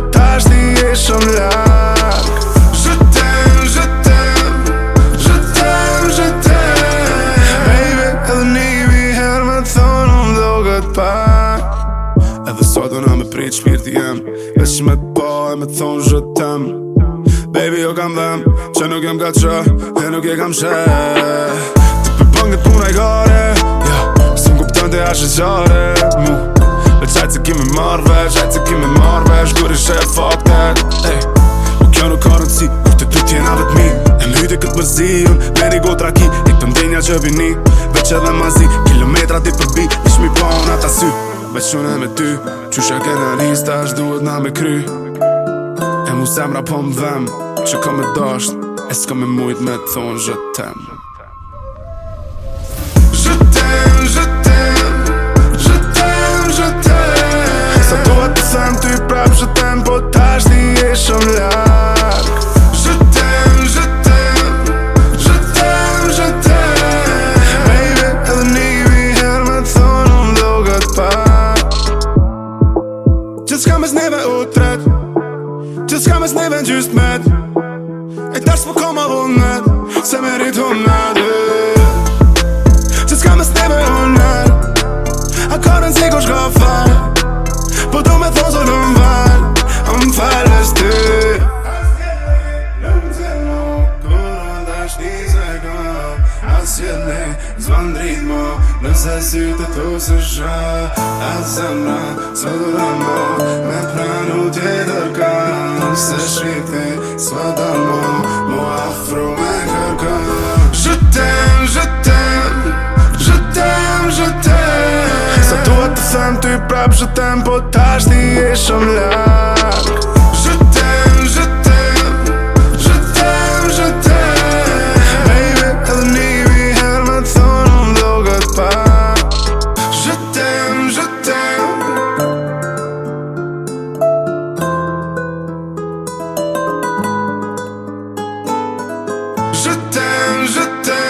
tashti e shumë lak Je t'aime, je t'aime, je t'aime, je t'aime Baby, edhe një bi her me thonë unë do gëtë pak Edhe sot do me prit shpirë t'i jem Ves me t'po e me thonë je t'aime Baby, jo kam dhem, që nuk jem ka që E nuk je kam shë Të përpën këtë punaj gare Sëm ku pëtën të ashe qare Mu Shajtë se kime marve, shajtë se kime marve cash Kur ishe e fuck that Ej U kjo nuk ka si Kur të ty tjena vetë mi E mbyti këtë bërzi Unë beri go t'raki E këtë mdenja që vini Veq edhe mazi Kilometra ti përbi Ish mi pa unë ata sy Veq unë e me ty Qusha kërë në lista Ash duhet na me kry E mu semra po më dhem Që ka me dasht E s'ka me mujt me thonë zhëtem Shëtem që t'ska mes neve u tret që t'ska mes neve n'gjus t'met e t'ashtë për po koma unënet se me rritu n'a dy që t'ska mes neve unënet akorën s'ikon shka falë po t'ru me thonëzor n'vallë n'falë n'eshtë dy A s'jedhe lëmë të cilmo t'vono t'asht n'i zekon A s'jedhe zvonën rritmo A s'jedhe zvonën rritmo A s'jedhe Nëse si të të shra A zemra Së do rëmbo Me pranu të dërka Nëse shite Së do rëmbo Mo afro me kërka po Je t'em, je t'em Je t'em, je t'em Sa të të sem ty prap Je t'em po t'ashti e shumë lëm je t'aime